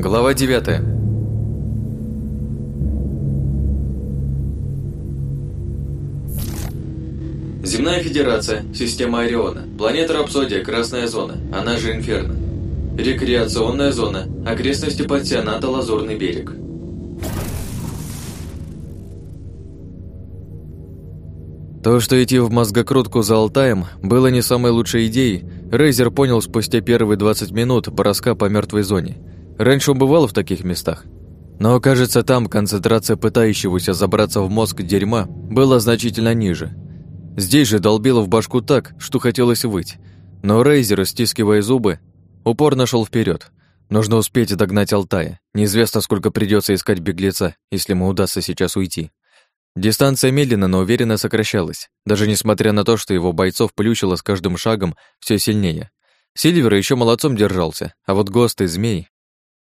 Глава 9 Земная Федерация, система Ориона, планета Рапсодия, Красная Зона, она же Инферно. Рекреационная зона, окрестности пансионата Лазурный берег. То, что идти в мозгокрутку за Алтаем, было не самой лучшей идеей, Рейзер понял спустя первые 20 минут броска по мертвой зоне. Раньше он бывал в таких местах. Но, кажется, там концентрация пытающегося забраться в мозг дерьма была значительно ниже. Здесь же долбило в башку так, что хотелось выть. Но Рейзер, стискивая зубы, упорно шел вперед. Нужно успеть догнать Алтая. Неизвестно, сколько придется искать беглеца, если ему удастся сейчас уйти. Дистанция медленно, но уверенно сокращалась, даже несмотря на то, что его бойцов плющило с каждым шагом все сильнее. Сильвер еще молодцом держался, а вот Гост и Змей...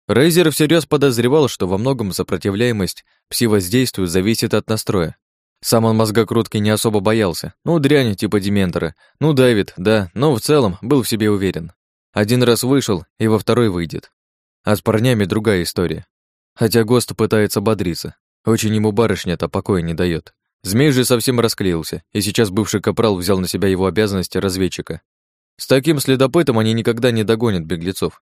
Рейзер всерьез подозревал, что во многом сопротивляемость пси-воздействию зависит от настроя. Сам он мозгокрутки не особо боялся. Ну, дрянь типа Дементора. Ну, Давид, да, но в целом был в себе уверен. Один раз вышел, и во второй выйдет. А с парнями другая история. Хотя Гост пытается бодриться, очень ему барышня-то покоя не дает. Змей же совсем расклеился, и сейчас бывший капрал взял на себя его обязанности разведчика. С таким следопытом они никогда не догонят беглецов.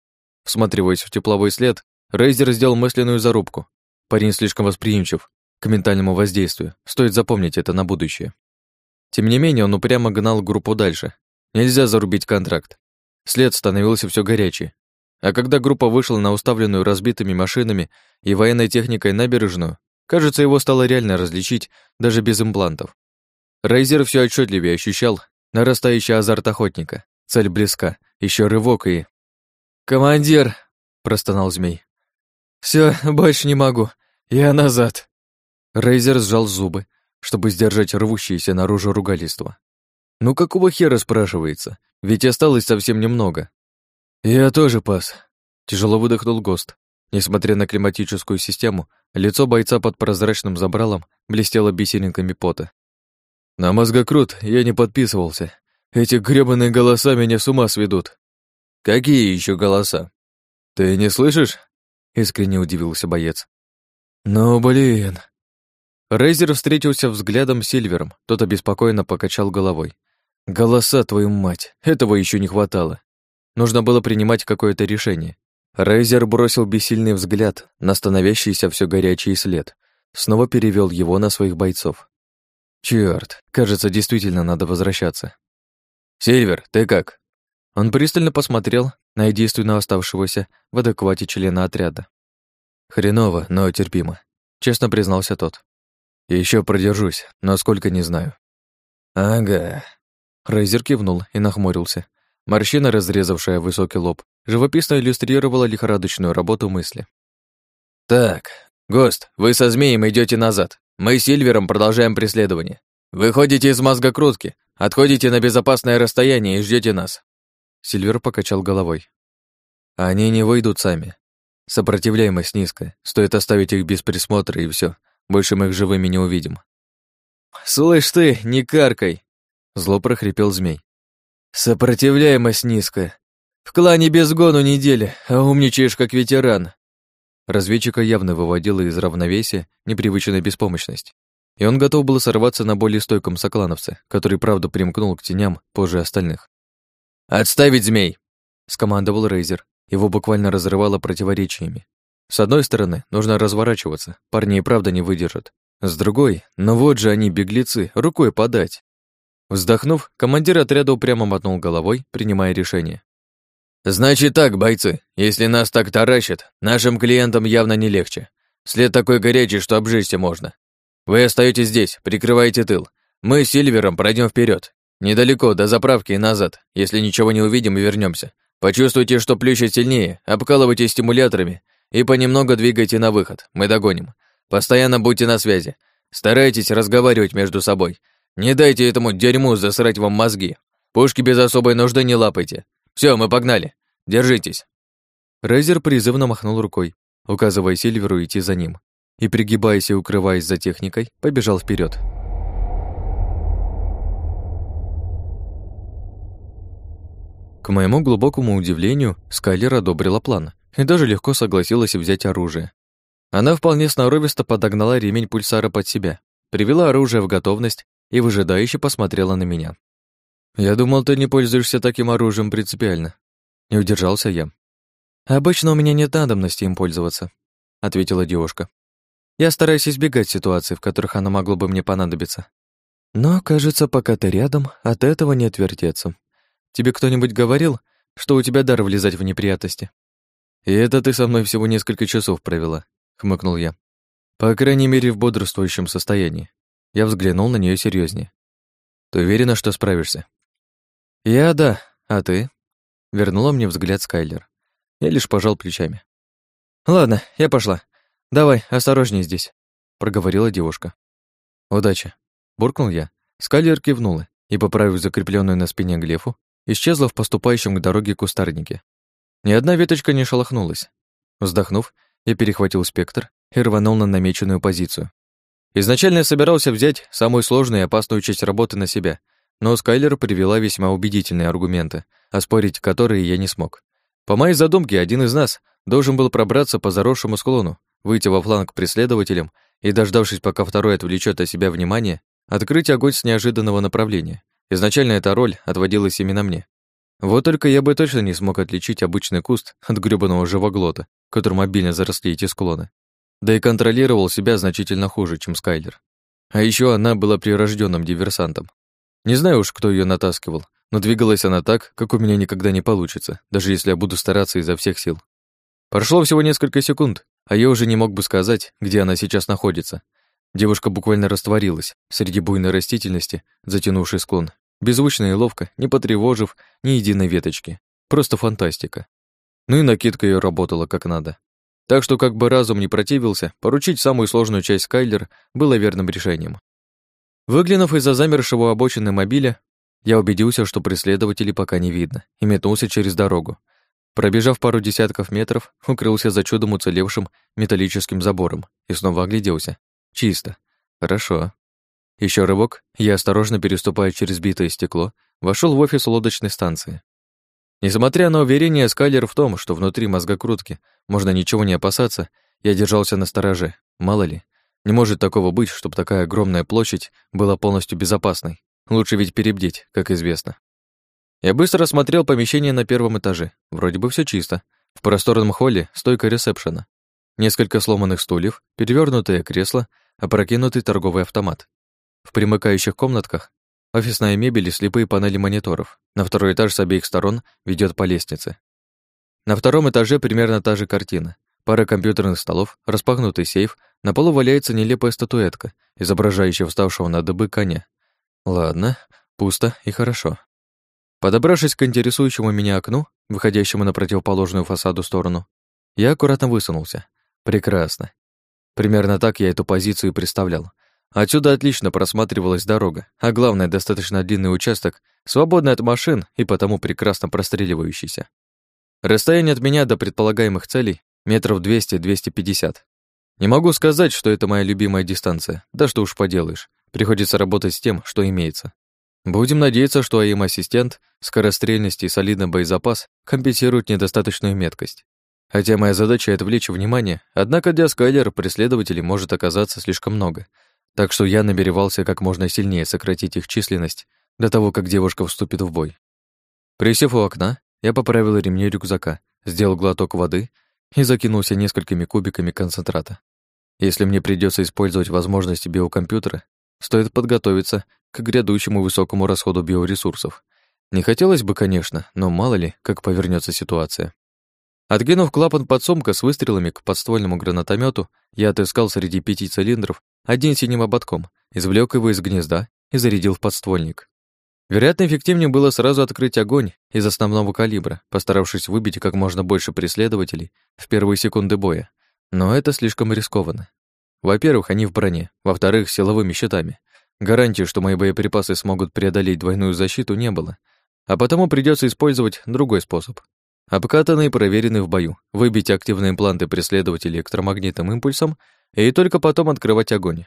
Всматриваясь в тепловой след, Рейзер сделал мысленную зарубку. Парень слишком восприимчив к ментальному воздействию, стоит запомнить это на будущее. Тем не менее, он упрямо гнал группу дальше. Нельзя зарубить контракт. След становился все горячее. А когда группа вышла на уставленную разбитыми машинами и военной техникой набережную, Кажется, его стало реально различить даже без имплантов. Рейзер все отчетливее ощущал нарастающий азарт охотника. Цель близка, еще рывок и... «Командир!» — простонал змей. Все, больше не могу. Я назад». Рейзер сжал зубы, чтобы сдержать рвущееся наружу ругательство. «Ну какого хера, спрашивается? Ведь осталось совсем немного». «Я тоже пас», — тяжело выдохнул ГОСТ. Несмотря на климатическую систему, лицо бойца под прозрачным забралом блестело бисеринками пота. На мозгокрут я не подписывался. Эти грёбаные голоса меня с ума сведут. Какие еще голоса? Ты не слышишь? Искренне удивился боец. Ну, блин. Рейзер встретился взглядом с Сильвером, тот обеспокоенно покачал головой. Голоса, твою мать, этого еще не хватало. Нужно было принимать какое-то решение. Рейзер бросил бессильный взгляд на становящийся все горячий след, снова перевел его на своих бойцов. Черт, кажется, действительно надо возвращаться. Сильвер, ты как? Он пристально посмотрел на единственно оставшегося в адеквате члена отряда. Хреново, но терпимо, честно признался тот. Еще продержусь, но сколько не знаю. Ага. Рейзер кивнул и нахмурился. Морщина, разрезавшая высокий лоб, живописно иллюстрировала лихорадочную работу мысли. «Так, Гост, вы со змеем идете назад. Мы с Сильвером продолжаем преследование. Выходите из мозгокрутки, отходите на безопасное расстояние и ждете нас». Сильвер покачал головой. «Они не выйдут сами. Сопротивляемость низкая. Стоит оставить их без присмотра, и все. Больше мы их живыми не увидим». «Слышь ты, не каркай!» Зло прохрипел змей. «Сопротивляемость низкая. В клане без гону недели, а умничаешь как ветеран. Разведчика явно выводила из равновесия непривычная беспомощность. И он готов был сорваться на более стойком соклановце, который, правда, примкнул к теням позже остальных. «Отставить змей!» — скомандовал Рейзер. Его буквально разрывало противоречиями. С одной стороны, нужно разворачиваться, парни и правда не выдержат. С другой, ну вот же они, беглецы, рукой подать. Вздохнув, командир отряда упрямо мотнул головой, принимая решение. «Значит так, бойцы, если нас так таращат, нашим клиентам явно не легче. След такой горячий, что обжечься можно. Вы остаетесь здесь, прикрываете тыл. Мы с Сильвером пройдем вперед. Недалеко, до заправки и назад. Если ничего не увидим, вернемся. Почувствуйте, что плющит сильнее, обкалывайте стимуляторами и понемногу двигайте на выход. Мы догоним. Постоянно будьте на связи. Старайтесь разговаривать между собой. Не дайте этому дерьму засрать вам мозги. Пушки без особой нужды не лапайте. Все, мы погнали. Держитесь. Рейзер призывно махнул рукой, указывая Сильверу идти за ним, и, пригибаясь и укрываясь за техникой, побежал вперед. К моему глубокому удивлению, Скайлер одобрила план и даже легко согласилась взять оружие. Она вполне сноровисто подогнала ремень пульсара под себя, привела оружие в готовность и выжидающе посмотрела на меня. «Я думал, ты не пользуешься таким оружием принципиально». Не удержался я. «Обычно у меня нет надобности им пользоваться», — ответила девушка. «Я стараюсь избегать ситуаций, в которых оно могло бы мне понадобиться. Но, кажется, пока ты рядом, от этого не отвертеться. Тебе кто-нибудь говорил, что у тебя дар влезать в неприятности?» «И это ты со мной всего несколько часов провела», — хмыкнул я. «По крайней мере, в бодрствующем состоянии». Я взглянул на нее серьезнее. «Ты уверена, что справишься?» «Я да, а ты?» Вернула мне взгляд Скайлер. Я лишь пожал плечами. «Ладно, я пошла. Давай, осторожнее здесь», — проговорила девушка. «Удачи», — буркнул я. Скайлер кивнула и, поправив закрепленную на спине глефу, исчезла в поступающем к дороге кустарнике. Ни одна веточка не шелохнулась. Вздохнув, я перехватил спектр и рванул на намеченную позицию. Изначально я собирался взять самую сложную и опасную часть работы на себя, но Скайлер привела весьма убедительные аргументы, оспорить которые я не смог. По моей задумке, один из нас должен был пробраться по заросшему склону, выйти во фланг преследователям и, дождавшись, пока второй отвлечет от себя внимание, открыть огонь с неожиданного направления. Изначально эта роль отводилась именно мне. Вот только я бы точно не смог отличить обычный куст от грёбаного живоглота, которым обильно заросли эти склоны. Да и контролировал себя значительно хуже, чем Скайлер. А еще она была прирожденным диверсантом. Не знаю уж, кто ее натаскивал, но двигалась она так, как у меня никогда не получится, даже если я буду стараться изо всех сил. Прошло всего несколько секунд, а я уже не мог бы сказать, где она сейчас находится. Девушка буквально растворилась среди буйной растительности, затянувшей склон, беззвучно и ловко, не потревожив ни единой веточки. Просто фантастика. Ну и накидка ее работала как надо. Так что, как бы разум не противился, поручить самую сложную часть Скайлер было верным решением. Выглянув из-за замершего обочины мобиля, я убедился, что преследователей пока не видно, и метнулся через дорогу. Пробежав пару десятков метров, укрылся за чудом уцелевшим металлическим забором и снова огляделся. Чисто. Хорошо. Еще рывок, я, осторожно переступая через битое стекло, вошел в офис лодочной станции. Несмотря на уверение Скайлер в том, что внутри мозгокрутки можно ничего не опасаться, я держался на стороже, мало ли. Не может такого быть, чтобы такая огромная площадь была полностью безопасной. Лучше ведь перебдеть, как известно. Я быстро осмотрел помещение на первом этаже. Вроде бы все чисто. В просторном холле стойка ресепшена. Несколько сломанных стульев, перевернутое кресло, опрокинутый торговый автомат. В примыкающих комнатках офисная мебель и слепые панели мониторов. На второй этаж с обеих сторон ведет по лестнице. На втором этаже примерно та же картина. Пара компьютерных столов, распахнутый сейф, на полу валяется нелепая статуэтка, изображающая вставшего на дыбы коня. Ладно, пусто и хорошо. Подобравшись к интересующему меня окну, выходящему на противоположную фасаду сторону, я аккуратно высунулся. Прекрасно. Примерно так я эту позицию и представлял. Отсюда отлично просматривалась дорога, а главное, достаточно длинный участок, свободный от машин и потому прекрасно простреливающийся. Расстояние от меня до предполагаемых целей метров 200-250. Не могу сказать, что это моя любимая дистанция, да что уж поделаешь. Приходится работать с тем, что имеется. Будем надеяться, что АИМ-ассистент, скорострельность и солидный боезапас компенсируют недостаточную меткость. Хотя моя задача — отвлечь внимание, однако для Скайлера преследователей может оказаться слишком много, так что я намеревался как можно сильнее сократить их численность до того, как девушка вступит в бой. Присев у окна, я поправил ремни рюкзака, сделал глоток воды и закинулся несколькими кубиками концентрата. Если мне придется использовать возможности биокомпьютера, Стоит подготовиться к грядущему высокому расходу биоресурсов. Не хотелось бы, конечно, но мало ли, как повернется ситуация. Откинув клапан подсумка с выстрелами к подствольному гранатомету, я отыскал среди пяти цилиндров один синим ободком, извлек его из гнезда и зарядил в подствольник. Вероятно, эффективнее было сразу открыть огонь из основного калибра, постаравшись выбить как можно больше преследователей в первые секунды боя. Но это слишком рискованно. Во-первых, они в броне, во-вторых, силовыми щитами. Гарантии, что мои боеприпасы смогут преодолеть двойную защиту, не было. А потому придется использовать другой способ. Обкатанный и проверенный в бою, выбить активные импланты преследователей электромагнитным импульсом и только потом открывать огонь.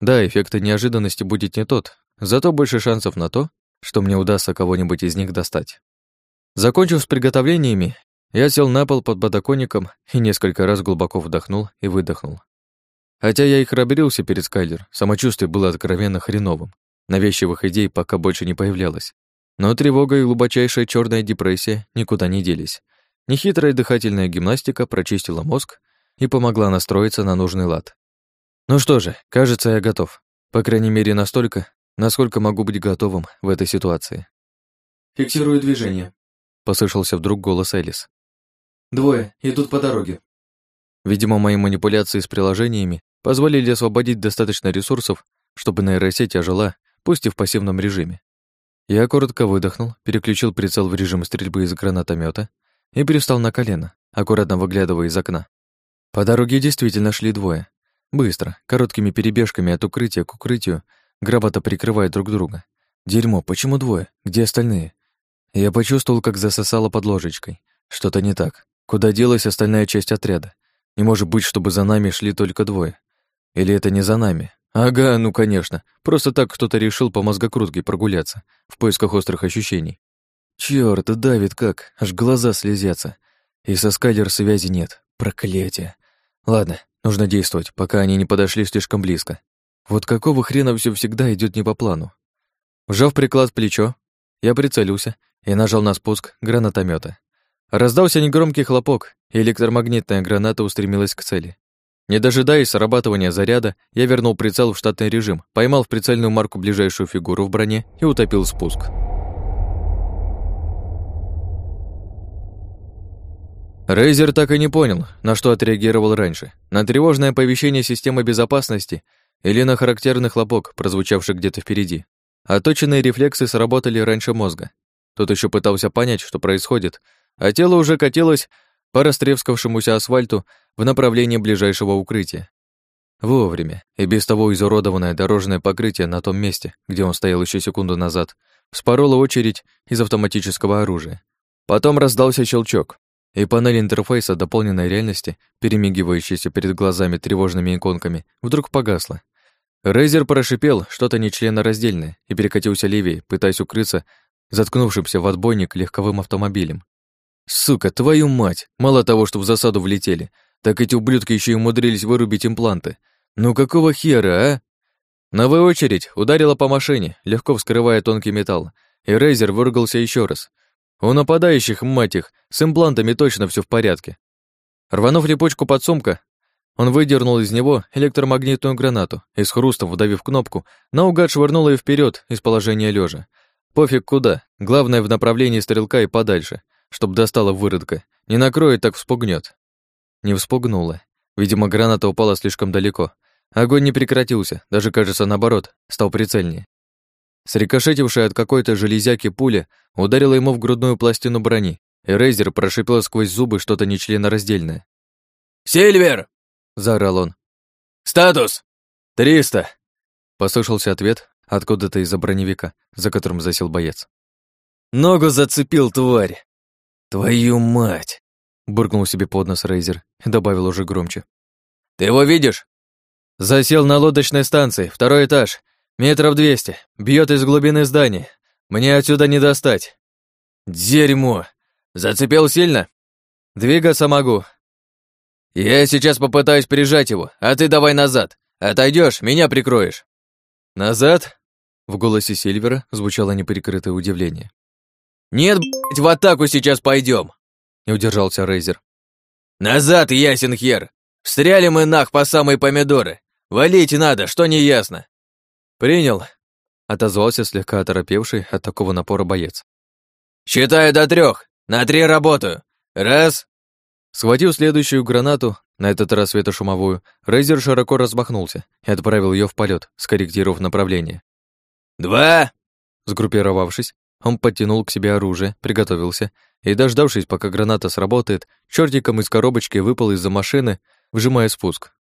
Да, эффект неожиданности будет не тот, зато больше шансов на то, что мне удастся кого-нибудь из них достать. Закончив с приготовлениями, Я сел на пол под подоконником и несколько раз глубоко вдохнул и выдохнул. Хотя я и храбрился перед Скайлер, самочувствие было откровенно хреновым. Навязчивых идей пока больше не появлялось. Но тревога и глубочайшая черная депрессия никуда не делись. Нехитрая дыхательная гимнастика прочистила мозг и помогла настроиться на нужный лад. Ну что же, кажется, я готов. По крайней мере, настолько, насколько могу быть готовым в этой ситуации. «Фиксирую движение», — послышался вдруг голос Элис. «Двое, идут по дороге». Видимо, мои манипуляции с приложениями позволили освободить достаточно ресурсов, чтобы нейросеть ожила, пусть и в пассивном режиме. Я коротко выдохнул, переключил прицел в режим стрельбы из гранатомета и перестал на колено, аккуратно выглядывая из окна. По дороге действительно шли двое. Быстро, короткими перебежками от укрытия к укрытию, грамотно прикрывая друг друга. Дерьмо, почему двое? Где остальные? Я почувствовал, как засосало под ложечкой. Что-то не так. Куда делась остальная часть отряда? Не может быть, чтобы за нами шли только двое. Или это не за нами? Ага, ну конечно. Просто так кто-то решил по мозгокрутке прогуляться, в поисках острых ощущений. Чёрт, давит как, аж глаза слезятся. И со скайлер связи нет. Проклятие. Ладно, нужно действовать, пока они не подошли слишком близко. Вот какого хрена все всегда идет не по плану? Вжав приклад в плечо, я прицелился и нажал на спуск гранатомета. Раздался негромкий хлопок, и электромагнитная граната устремилась к цели. Не дожидаясь срабатывания заряда, я вернул прицел в штатный режим, поймал в прицельную марку ближайшую фигуру в броне и утопил спуск. Рейзер так и не понял, на что отреагировал раньше. На тревожное оповещение системы безопасности или на характерный хлопок, прозвучавший где-то впереди. Оточенные рефлексы сработали раньше мозга. Тот еще пытался понять, что происходит, а тело уже катилось по растрескавшемуся асфальту в направлении ближайшего укрытия. Вовремя, и без того изуродованное дорожное покрытие на том месте, где он стоял еще секунду назад, вспорола очередь из автоматического оружия. Потом раздался щелчок, и панель интерфейса дополненной реальности, перемигивающаяся перед глазами тревожными иконками, вдруг погасла. Рейзер прошипел что-то нечленораздельное и перекатился левее, пытаясь укрыться заткнувшимся в отбойник легковым автомобилем. Сука, твою мать! Мало того, что в засаду влетели, так эти ублюдки еще и умудрились вырубить импланты. Ну какого хера, а? Новая очередь ударила по машине, легко вскрывая тонкий металл, и Рейзер выругался еще раз. У нападающих, мать их, с имплантами точно все в порядке. Рванув липучку под сумка, он выдернул из него электромагнитную гранату и с хрустом, вдавив кнопку, наугад швырнул ее вперед из положения лежа. Пофиг куда, главное в направлении стрелка и подальше — чтоб достала выродка. Не накроет, так вспугнет. Не вспугнула. Видимо, граната упала слишком далеко. Огонь не прекратился, даже, кажется, наоборот, стал прицельнее. Срикошетившая от какой-то железяки пуля ударила ему в грудную пластину брони, и Рейзер прошипел сквозь зубы что-то нечленораздельное. «Сильвер!» — заорал он. «Статус!» «Триста!» — послышался ответ откуда-то из-за броневика, за которым засел боец. «Ногу зацепил, тварь!» «Твою мать!» — буркнул себе под нос Рейзер и добавил уже громче. «Ты его видишь?» «Засел на лодочной станции, второй этаж, метров двести, бьет из глубины здания. Мне отсюда не достать». «Дерьмо! Зацепил сильно?» «Двигаться могу». «Я сейчас попытаюсь прижать его, а ты давай назад. Отойдешь, меня прикроешь». «Назад?» В голосе Сильвера звучало неприкрытое удивление. «Нет, блядь, в атаку сейчас пойдем!» Не удержался Рейзер. «Назад, ясен хер! Встряли мы нах по самые помидоры! Валить надо, что не ясно!» «Принял!» Отозвался слегка оторопевший от такого напора боец. «Считаю до трех. На три работаю. Раз!» Схватив следующую гранату, на этот раз светошумовую, Рейзер широко размахнулся и отправил ее в полет, скорректировав направление. «Два!» Сгруппировавшись, он подтянул к себе оружие, приготовился и, дождавшись, пока граната сработает, чертиком из коробочки выпал из-за машины, вжимая спуск.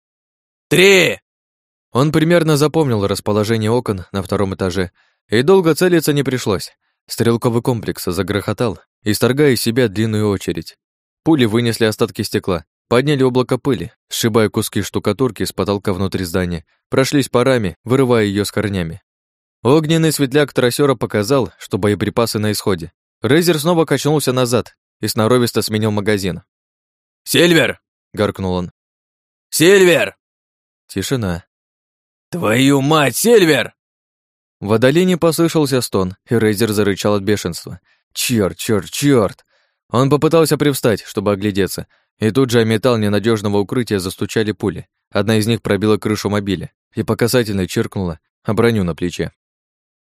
«Три!» Он примерно запомнил расположение окон на втором этаже, и долго целиться не пришлось. Стрелковый комплекс загрохотал, исторгая из себя длинную очередь. Пули вынесли остатки стекла, подняли облако пыли, сшибая куски штукатурки с потолка внутри здания, прошлись парами, вырывая ее с корнями. Огненный светляк трассера показал, что боеприпасы на исходе. Рейзер снова качнулся назад и сноровисто сменил магазин. «Сильвер!» — гаркнул он. «Сильвер!» Тишина. «Твою мать, Сильвер!» В отдалении послышался стон, и Рейзер зарычал от бешенства. Чёрт, чёрт, чёрт! Он попытался привстать, чтобы оглядеться, и тут же о металл ненадежного укрытия застучали пули. Одна из них пробила крышу мобиля и по касательной чиркнула о броню на плече.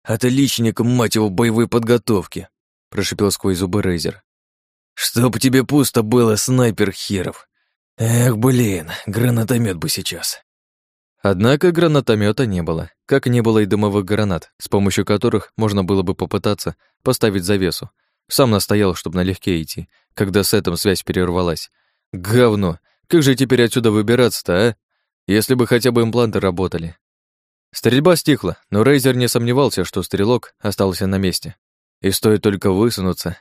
«Отличник, мать его, боевой подготовки!» Прошипел сквозь зубы Рейзер. «Чтоб тебе пусто было, снайпер херов! Эх, блин, гранатомет бы сейчас!» Однако гранатомета не было, как не было и дымовых гранат, с помощью которых можно было бы попытаться поставить завесу. Сам настоял, чтобы налегке идти, когда с этим связь перервалась. Говно! Как же теперь отсюда выбираться-то, а? Если бы хотя бы импланты работали. Стрельба стихла, но Рейзер не сомневался, что стрелок остался на месте. И стоит только высунуться.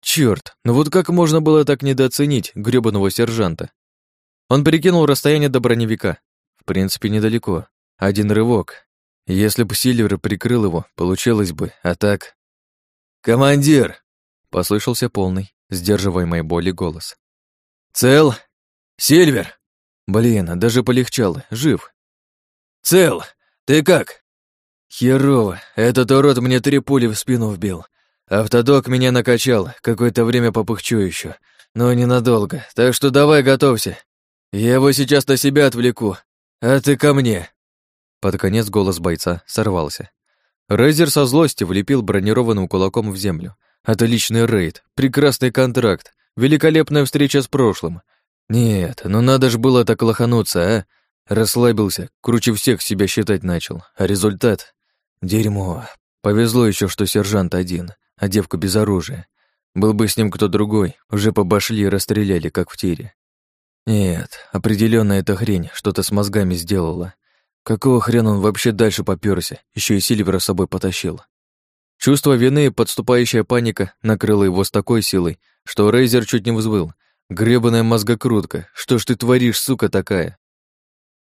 Чёрт, ну вот как можно было так недооценить грёбаного сержанта? Он перекинул расстояние до броневика, принципе, недалеко. Один рывок. Если бы Сильвер прикрыл его, получилось бы, а так... «Командир!» — послышался полный, сдерживаемый боли голос. «Цел? Сильвер!» Блин, даже полегчало, жив. «Цел! Ты как?» «Херово, этот урод мне три пули в спину вбил. Автодок меня накачал, какое-то время попыхчу еще, но ненадолго, так что давай готовься. Я его сейчас на себя отвлеку, «А ты ко мне!» Под конец голос бойца сорвался. Рейзер со злости влепил бронированным кулаком в землю. Отличный рейд, прекрасный контракт, великолепная встреча с прошлым. Нет, ну надо ж было так лохануться, а? Расслабился, круче всех себя считать начал. А результат? Дерьмо. Повезло еще, что сержант один, а девка без оружия. Был бы с ним кто другой, уже побашли и расстреляли, как в тире. Нет, определенно эта хрень что-то с мозгами сделала. Какого хрена он вообще дальше попёрся, еще и Сильвера с собой потащил? Чувство вины и подступающая паника накрыло его с такой силой, что Рейзер чуть не взвыл. Грёбаная мозгокрутка, что ж ты творишь, сука такая?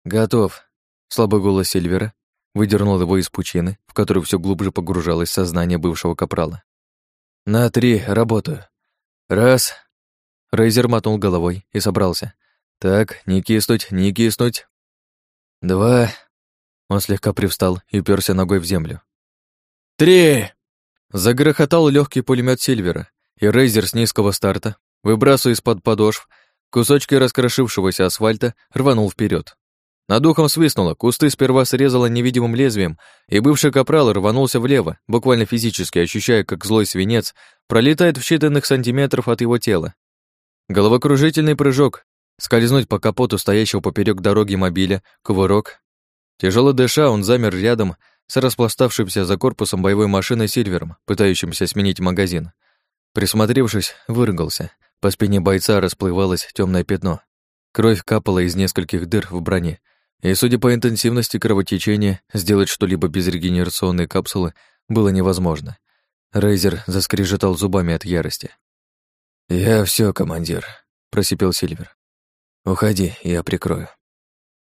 Готов. Слабый голос Сильвера выдернул его из пучины, в которую все глубже погружалось сознание бывшего капрала. На три, работаю. Раз. Рейзер мотнул головой и собрался. Так, не киснуть, не киснуть. Два. Он слегка привстал и уперся ногой в землю. Три. Загрохотал легкий пулемет Сильвера, и Рейзер с низкого старта, выбрасывая из-под подошв, кусочки раскрошившегося асфальта, рванул вперед. Над ухом свистнуло, кусты сперва срезало невидимым лезвием, и бывший капрал рванулся влево, буквально физически ощущая, как злой свинец пролетает в считанных сантиметров от его тела. Головокружительный прыжок, скользнуть по капоту стоящего поперек дороги мобиля, кувырок. Тяжело дыша, он замер рядом с распластавшимся за корпусом боевой машины Сильвером, пытающимся сменить магазин. Присмотревшись, выругался. По спине бойца расплывалось темное пятно. Кровь капала из нескольких дыр в броне, и, судя по интенсивности кровотечения, сделать что-либо без регенерационной капсулы было невозможно. Рейзер заскрежетал зубами от ярости. «Я все, командир», — просипел Сильвер. «Уходи, я прикрою».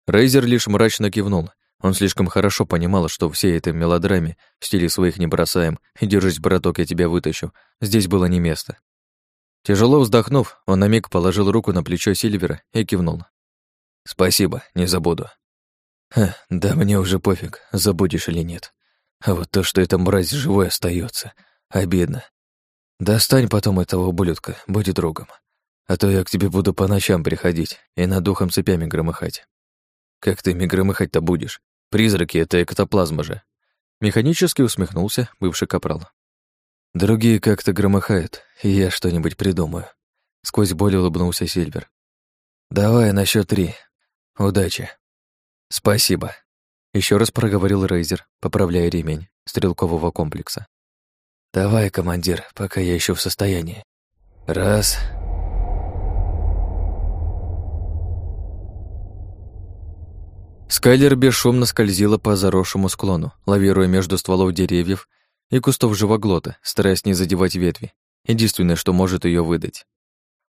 Рейзер лишь мрачно кивнул. Он слишком хорошо понимал, что всей этой мелодраме в стиле своих не бросаем и «держись, браток, я тебя вытащу» здесь было не место. Тяжело вздохнув, он на миг положил руку на плечо Сильвера и кивнул. «Спасибо, не забуду». Ха, «Да мне уже пофиг, забудешь или нет. А вот то, что эта мразь живой остается, обидно. Достань потом этого ублюдка, будь другом. А то я к тебе буду по ночам приходить и над духом цепями громыхать. Как ты ими громыхать-то будешь? Призраки — это эктоплазма же. Механически усмехнулся бывший капрал. Другие как-то громыхают, и я что-нибудь придумаю. Сквозь боль улыбнулся Сильвер. Давай на счет три. Удачи. Спасибо. Еще раз проговорил Рейзер, поправляя ремень стрелкового комплекса. Давай, командир, пока я еще в состоянии. Раз, Скайлер бесшумно скользила по заросшему склону, лавируя между стволов деревьев и кустов живоглота, стараясь не задевать ветви. Единственное, что может ее выдать.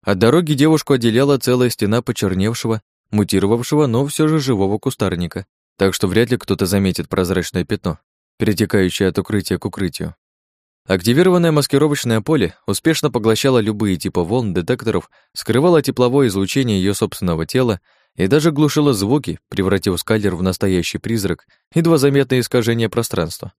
От дороги девушку отделяла целая стена почерневшего, мутировавшего, но все же живого кустарника, так что вряд ли кто-то заметит прозрачное пятно, перетекающее от укрытия к укрытию. Активированное маскировочное поле успешно поглощало любые типы волн детекторов, скрывало тепловое излучение ее собственного тела и даже глушило звуки, превратив скайлер в настоящий призрак, едва заметное искажение пространства.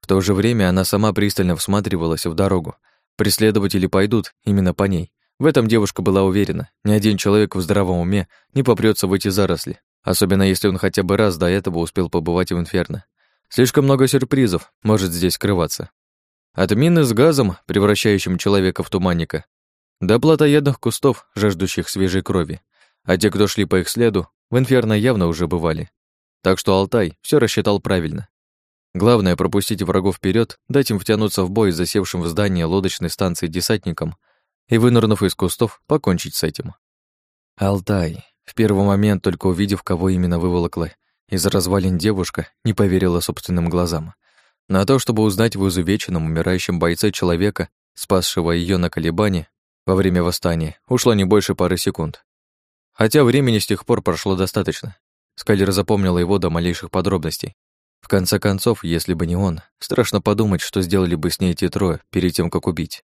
В то же время она сама пристально всматривалась в дорогу. Преследователи пойдут именно по ней. В этом девушка была уверена. Ни один человек в здравом уме не попрется в эти заросли, особенно если он хотя бы раз до этого успел побывать в Инферно. Слишком много сюрпризов может здесь скрываться. От мины с газом, превращающим человека в туманника, до плотоядных кустов, жаждущих свежей крови. А те, кто шли по их следу, в Инферно явно уже бывали. Так что Алтай все рассчитал правильно. Главное — пропустить врагов вперед, дать им втянуться в бой засевшим в здании лодочной станции десантником и, вынырнув из кустов, покончить с этим. Алтай, в первый момент только увидев, кого именно выволокла из развалин девушка, не поверила собственным глазам. На то, чтобы узнать в изувеченном, умирающем бойце человека, спасшего ее на колебании во время восстания, ушло не больше пары секунд. Хотя времени с тех пор прошло достаточно. Скайлер запомнила его до малейших подробностей. В конце концов, если бы не он, страшно подумать, что сделали бы с ней эти трое перед тем, как убить.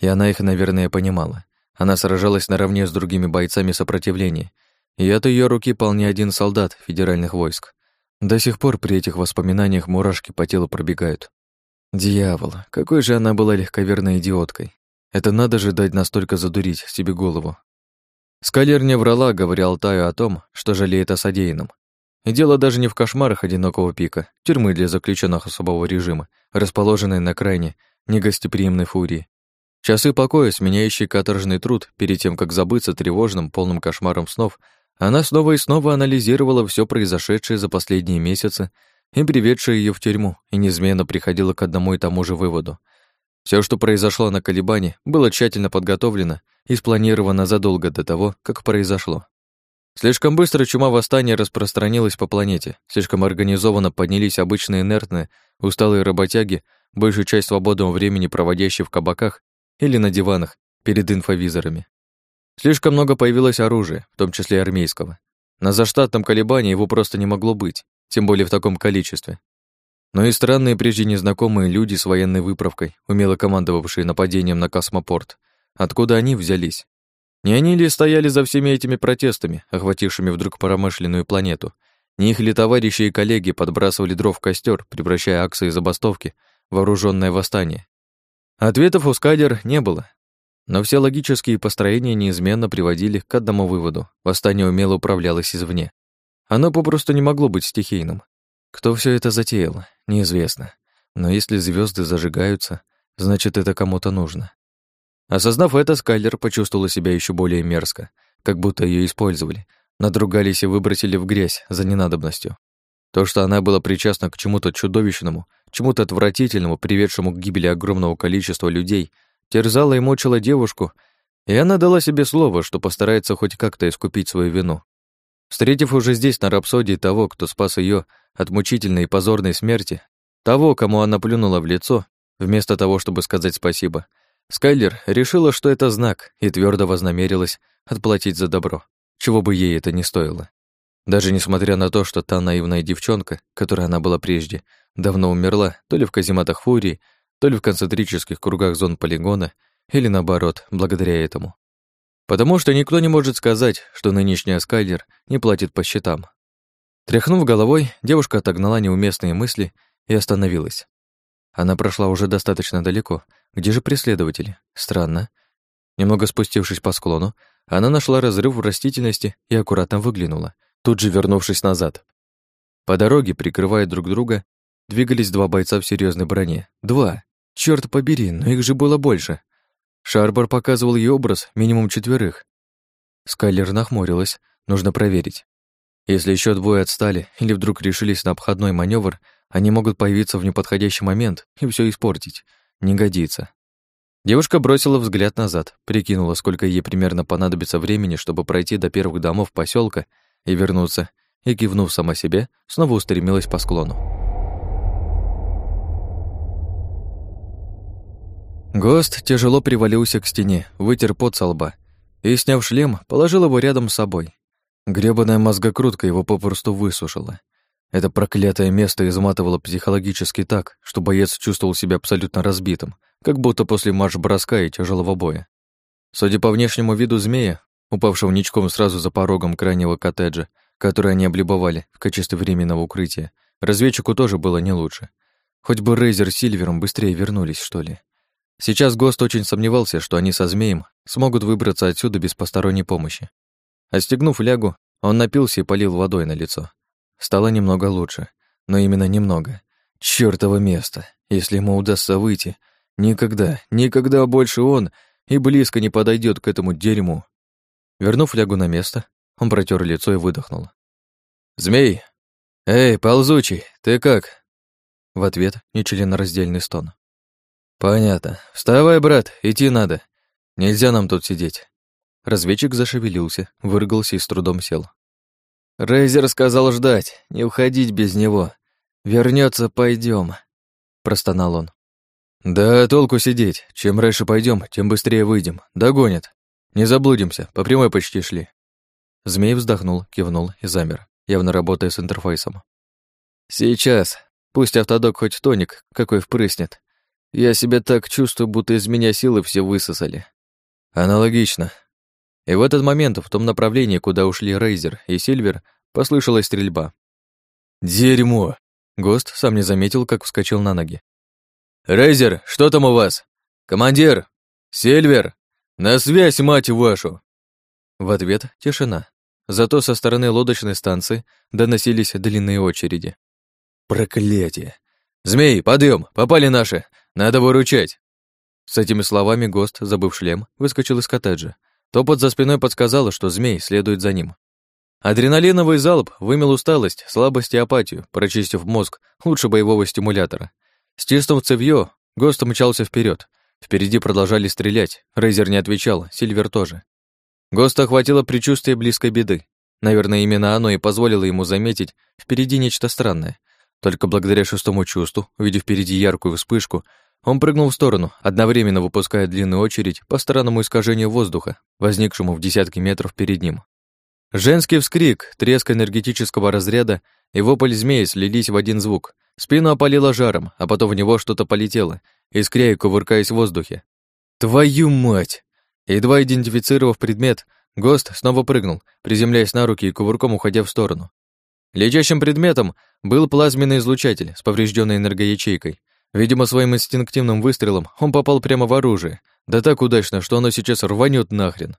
И она их, наверное, понимала. Она сражалась наравне с другими бойцами сопротивления, и от ее руки пал один солдат федеральных войск. До сих пор при этих воспоминаниях мурашки по телу пробегают. Дьявол, какой же она была легковерной идиоткой. Это надо же дать настолько задурить себе голову. Скалер не врала, говоря Алтаю о том, что жалеет о содеянном. И дело даже не в кошмарах одинокого пика, тюрьмы для заключенных особого режима, расположенной на крайне негостеприимной фурии. Часы покоя, сменяющие каторжный труд, перед тем, как забыться тревожным, полным кошмаром снов, она снова и снова анализировала все произошедшее за последние месяцы и приведшее ее в тюрьму, и неизменно приходила к одному и тому же выводу. Все, что произошло на Колебане, было тщательно подготовлено и спланировано задолго до того, как произошло. Слишком быстро чума восстания распространилась по планете, слишком организованно поднялись обычные инертные, усталые работяги, большую часть свободного времени проводящие в кабаках или на диванах перед инфовизорами. Слишком много появилось оружия, в том числе армейского. На заштатном колебании его просто не могло быть, тем более в таком количестве. Но и странные прежде незнакомые люди с военной выправкой, умело командовавшие нападением на космопорт, откуда они взялись? Не они ли стояли за всеми этими протестами, охватившими вдруг промышленную планету? Не их ли товарищи и коллеги подбрасывали дров в костер, превращая акции забастовки в вооруженное восстание? Ответов у Скадер не было, но все логические построения неизменно приводили к одному выводу. Восстание умело управлялось извне. Оно попросту не могло быть стихийным. Кто все это затеял, неизвестно. Но если звезды зажигаются, значит, это кому-то нужно. Осознав это, Скайлер почувствовала себя еще более мерзко, как будто ее использовали, надругались и выбросили в грязь за ненадобностью. То, что она была причастна к чему-то чудовищному, чему-то отвратительному, приведшему к гибели огромного количества людей — терзала и мучила девушку, и она дала себе слово, что постарается хоть как-то искупить свою вину. Встретив уже здесь, на рапсодии, того, кто спас ее от мучительной и позорной смерти, того, кому она плюнула в лицо, вместо того, чтобы сказать спасибо, Скайлер решила, что это знак, и твердо вознамерилась отплатить за добро, чего бы ей это ни стоило. Даже несмотря на то, что та наивная девчонка, которой она была прежде, давно умерла, то ли в казематах Фурии, то ли в концентрических кругах зон полигона, или наоборот, благодаря этому. Потому что никто не может сказать, что нынешний Аскальдер не платит по счетам. Тряхнув головой, девушка отогнала неуместные мысли и остановилась. Она прошла уже достаточно далеко. Где же преследователи? Странно. Немного спустившись по склону, она нашла разрыв в растительности и аккуратно выглянула, тут же вернувшись назад. По дороге, прикрывая друг друга, двигались два бойца в серьезной броне. Два. Черт побери, но их же было больше. Шарбор показывал ей образ минимум четверых. Скайлер нахмурилась, нужно проверить. Если еще двое отстали или вдруг решились на обходной маневр, они могут появиться в неподходящий момент и все испортить. Не годится. Девушка бросила взгляд назад, прикинула, сколько ей примерно понадобится времени, чтобы пройти до первых домов поселка и вернуться, и, кивнув сама себе, снова устремилась по склону. Гост тяжело привалился к стене, вытер пот со лба и, сняв шлем, положил его рядом с собой. Грёбаная мозгокрутка его попросту высушила. Это проклятое место изматывало психологически так, что боец чувствовал себя абсолютно разбитым, как будто после марш-броска и тяжелого боя. Судя по внешнему виду змея, упавшего ничком сразу за порогом крайнего коттеджа, который они облюбовали в качестве временного укрытия, разведчику тоже было не лучше. Хоть бы Рейзер с Сильвером быстрее вернулись, что ли. Сейчас Гост очень сомневался, что они со змеем смогут выбраться отсюда без посторонней помощи. Остегнув лягу, он напился и полил водой на лицо. Стало немного лучше, но именно немного. Чёртово место. Если ему удастся выйти, никогда, никогда больше он и близко не подойдет к этому дерьму. Вернув лягу на место, он протер лицо и выдохнул. «Змей! Эй, ползучий, ты как?» В ответ нечленораздельный стон. «Понятно. Вставай, брат, идти надо. Нельзя нам тут сидеть». Разведчик зашевелился, выргался и с трудом сел. Рейзер сказал ждать, не уходить без него. Вернется, пойдем, простонал он. Да толку сидеть. Чем раньше пойдем, тем быстрее выйдем. Догонят. Не заблудимся, по прямой почти шли. Змей вздохнул, кивнул и замер, явно работая с интерфейсом. Сейчас. Пусть автодок хоть тоник, какой впрыснет. Я себя так чувствую, будто из меня силы все высосали. Аналогично, и в этот момент в том направлении, куда ушли Рейзер и Сильвер, послышалась стрельба. «Дерьмо!» Гост сам не заметил, как вскочил на ноги. «Рейзер, что там у вас? Командир! Сильвер! На связь, мать вашу!» В ответ тишина. Зато со стороны лодочной станции доносились длинные очереди. «Проклятие! Змей, подъем! Попали наши! Надо выручать!» С этими словами Гост, забыв шлем, выскочил из коттеджа, Топот за спиной подсказал, что змей следует за ним. Адреналиновый залп вымел усталость, слабость и апатию, прочистив мозг лучше боевого стимулятора. Стиснув цевьё, Гост мчался вперед. Впереди продолжали стрелять, Рейзер не отвечал, Сильвер тоже. Госта охватило предчувствие близкой беды. Наверное, именно оно и позволило ему заметить впереди нечто странное. Только благодаря шестому чувству, увидев впереди яркую вспышку, он прыгнул в сторону, одновременно выпуская длинную очередь по странному искажению воздуха, возникшему в десятки метров перед ним. Женский вскрик, треск энергетического разряда и вопль змеи слились в один звук. Спину опалило жаром, а потом в него что-то полетело, искря и кувыркаясь в воздухе. «Твою мать!» Едва идентифицировав предмет, ГОСТ снова прыгнул, приземляясь на руки и кувырком уходя в сторону. Летящим предметом был плазменный излучатель с поврежденной энергоячейкой, Видимо, своим инстинктивным выстрелом он попал прямо в оружие, да так удачно, что оно сейчас рванет нахрен.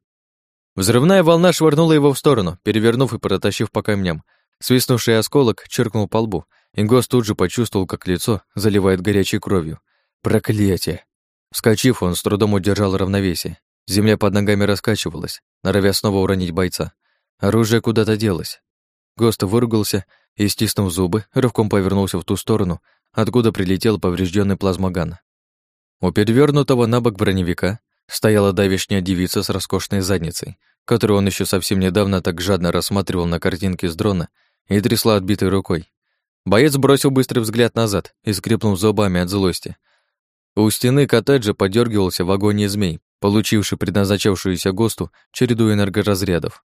Взрывная волна швырнула его в сторону, перевернув и протащив по камням. Свистнувший осколок чиркнул по лбу, и Гос тут же почувствовал, как лицо заливает горячей кровью. Проклятие! Вскочив, он с трудом удержал равновесие. Земля под ногами раскачивалась, норовя снова уронить бойца. Оружие куда-то делось. Гост выругался и, стиснув зубы, рывком повернулся в ту сторону, откуда прилетел поврежденный плазмоган. У перевернутого на бок броневика стояла давишняя девица с роскошной задницей, которую он еще совсем недавно так жадно рассматривал на картинке с дрона и трясла отбитой рукой. Боец бросил быстрый взгляд назад и скрипнул зубами от злости. У стены коттеджа подергивался в агонии змей, получивший предназначавшуюся ГОСТу череду энергоразрядов.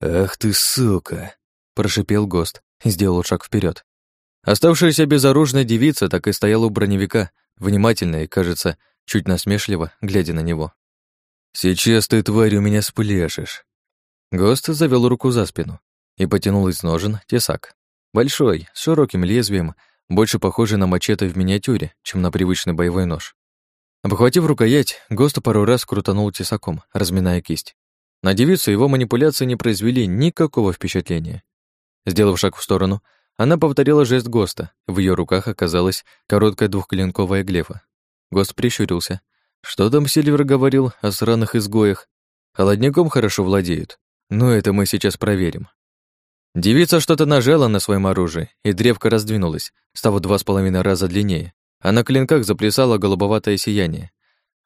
«Ах ты, сука!» – прошипел ГОСТ и сделал шаг вперед. Оставшаяся безоружная девица так и стояла у броневика, внимательно и, кажется, чуть насмешливо, глядя на него. «Сейчас ты, тварь, у меня спляшешь». Гост завел руку за спину и потянул из ножен тесак. Большой, с широким лезвием, больше похожий на мачете в миниатюре, чем на привычный боевой нож. Обхватив рукоять, Гост пару раз крутанул тесаком, разминая кисть. На девицу его манипуляции не произвели никакого впечатления. Сделав шаг в сторону, она повторила жест ГОСТа. В ее руках оказалась короткая двухклинковая глефа. ГОСТ прищурился. Что там Сильвер говорил о сраных изгоях? Холодняком хорошо владеют. Но это мы сейчас проверим. Девица что-то нажала на своем оружии, и древко раздвинулось, став два с половиной раза длиннее, а на клинках заплясало голубоватое сияние.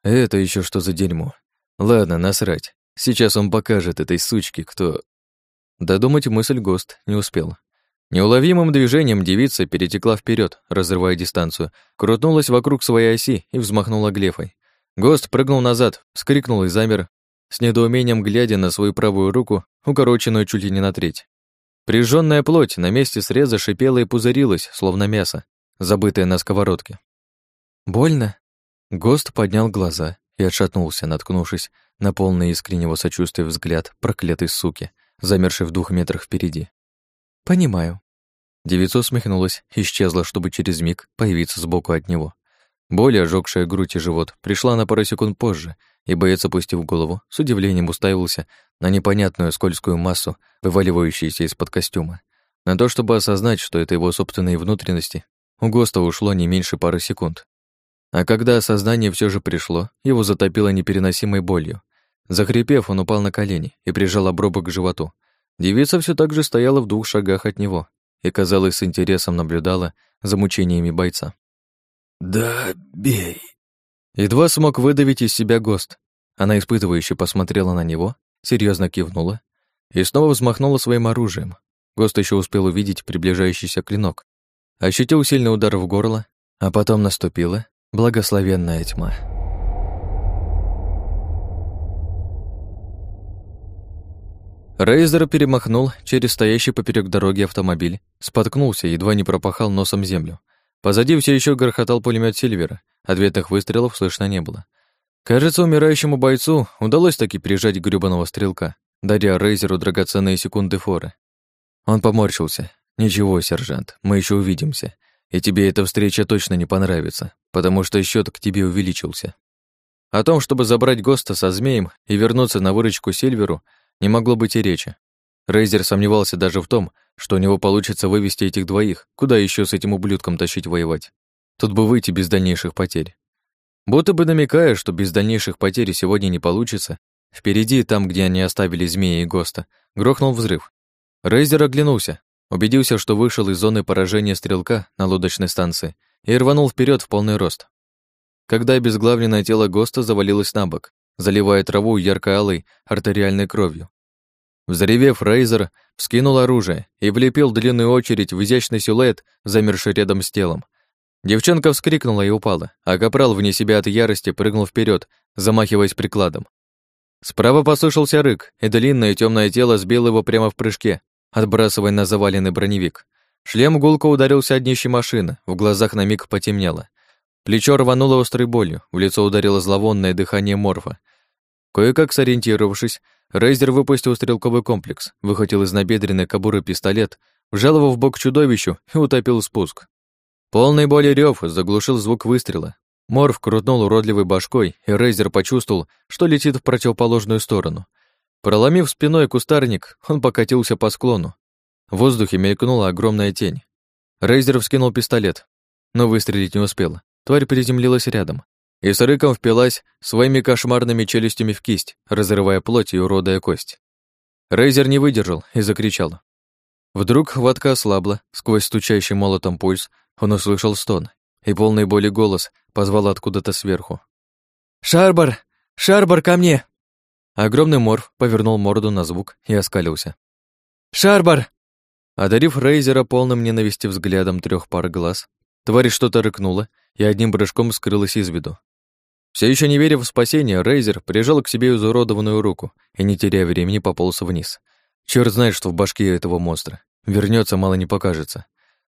Это еще что за дерьмо? Ладно, насрать. Сейчас он покажет этой сучке, кто... Додумать мысль ГОСТ не успел. Неуловимым движением девица перетекла вперед, разрывая дистанцию, крутнулась вокруг своей оси и взмахнула глефой. Гост прыгнул назад, вскрикнул и замер, с недоумением глядя на свою правую руку, укороченную чуть ли не на треть. Прижжённая плоть на месте среза шипела и пузырилась, словно мясо, забытое на сковородке. «Больно?» Гост поднял глаза и отшатнулся, наткнувшись на полный искреннего сочувствия взгляд проклятой суки, замершей в двух метрах впереди. «Понимаю». Девица усмехнулась, исчезла, чтобы через миг появиться сбоку от него. Боль, ожогшая грудь и живот, пришла на пару секунд позже, и боец, опустив голову, с удивлением уставился на непонятную скользкую массу, вываливающуюся из-под костюма. На то, чтобы осознать, что это его собственные внутренности, у Госта ушло не меньше пары секунд. А когда осознание все же пришло, его затопило непереносимой болью. Захрипев, он упал на колени и прижал обрубок к животу. Девица все так же стояла в двух шагах от него и, казалось, с интересом наблюдала за мучениями бойца. «Да бей!» Едва смог выдавить из себя ГОСТ. Она испытывающе посмотрела на него, серьезно кивнула и снова взмахнула своим оружием. ГОСТ еще успел увидеть приближающийся клинок. Ощутил сильный удар в горло, а потом наступила благословенная тьма. Рейзер перемахнул через стоящий поперек дороги автомобиль, споткнулся едва не пропахал носом землю. Позади все еще грохотал пулемет Сильвера, ответных выстрелов слышно не было. Кажется, умирающему бойцу удалось таки прижать грёбаного стрелка, даря Рейзеру драгоценные секунды форы. Он поморщился. «Ничего, сержант, мы еще увидимся, и тебе эта встреча точно не понравится, потому что счет к тебе увеличился». О том, чтобы забрать Госта со змеем и вернуться на выручку Сильверу, не могло быть и речи. Рейзер сомневался даже в том, что у него получится вывести этих двоих, куда еще с этим ублюдком тащить воевать. Тут бы выйти без дальнейших потерь. Будто бы намекая, что без дальнейших потерь сегодня не получится, впереди, там, где они оставили змея и ГОСТа, грохнул взрыв. Рейзер оглянулся, убедился, что вышел из зоны поражения стрелка на лодочной станции и рванул вперед в полный рост. Когда обезглавленное тело ГОСТа завалилось на бок, заливая траву ярко-алой артериальной кровью. Взревев, Рейзер вскинул оружие и влепил длинную очередь в изящный силуэт, замерший рядом с телом. Девчонка вскрикнула и упала, а капрал вне себя от ярости прыгнул вперед, замахиваясь прикладом. Справа послышался рык, и длинное темное тело сбило его прямо в прыжке, отбрасывая на заваленный броневик. Шлем гулко ударился от днища машины, в глазах на миг потемнело. Плечо рвануло острой болью, в лицо ударило зловонное дыхание морфа. Кое-как сориентировавшись, Рейзер выпустил стрелковый комплекс, выхватил из набедренной кобуры пистолет, вжал его в бок чудовищу и утопил спуск. Полный боли рев заглушил звук выстрела. Морф крутнул уродливой башкой, и Рейзер почувствовал, что летит в противоположную сторону. Проломив спиной кустарник, он покатился по склону. В воздухе мелькнула огромная тень. Рейзер вскинул пистолет, но выстрелить не успел. Тварь приземлилась рядом и с рыком впилась своими кошмарными челюстями в кисть, разрывая плоть и уродая кость. Рейзер не выдержал и закричал. Вдруг хватка ослабла, сквозь стучащий молотом пульс он услышал стон, и полный боли голос позвал откуда-то сверху. «Шарбар! Шарбар, ко мне!» Огромный морф повернул морду на звук и оскалился. «Шарбар!» Одарив Рейзера полным ненависти взглядом трех пар глаз, тварь что-то рыкнула и одним прыжком скрылась из виду. Все еще не веря в спасение, Рейзер прижал к себе изуродованную руку и, не теряя времени, пополз вниз. Черт знает, что в башке этого монстра. Вернется, мало не покажется.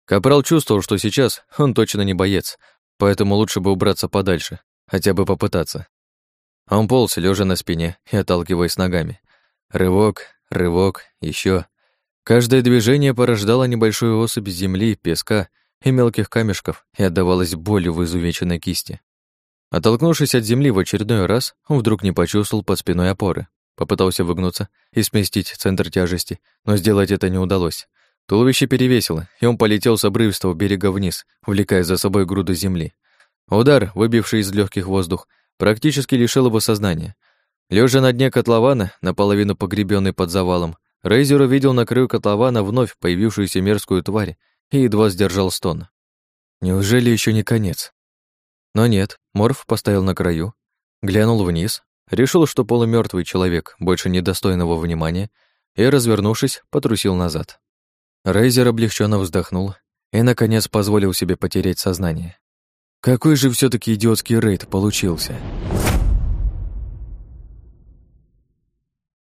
Капрал чувствовал, что сейчас он точно не боец, поэтому лучше бы убраться подальше, хотя бы попытаться. Он полз, лежа на спине и отталкиваясь ногами. Рывок, рывок, еще. Каждое движение порождало небольшую особь земли, песка и мелких камешков и отдавалось болью в изувеченной кисти. Оттолкнувшись от земли в очередной раз, он вдруг не почувствовал под спиной опоры. Попытался выгнуться и сместить центр тяжести, но сделать это не удалось. Туловище перевесило, и он полетел с обрывистого берега вниз, увлекая за собой груду земли. Удар, выбивший из легких воздух, практически лишил его сознания. Лежа на дне котлована, наполовину погребенный под завалом, Рейзер увидел на краю котлована вновь появившуюся мерзкую тварь и едва сдержал стон. Неужели еще не конец? Но нет, Морф поставил на краю, глянул вниз, решил, что полумертвый человек больше недостойного внимания, и, развернувшись, потрусил назад. Рейзер облегченно вздохнул и, наконец, позволил себе потерять сознание. Какой же все таки идиотский рейд получился?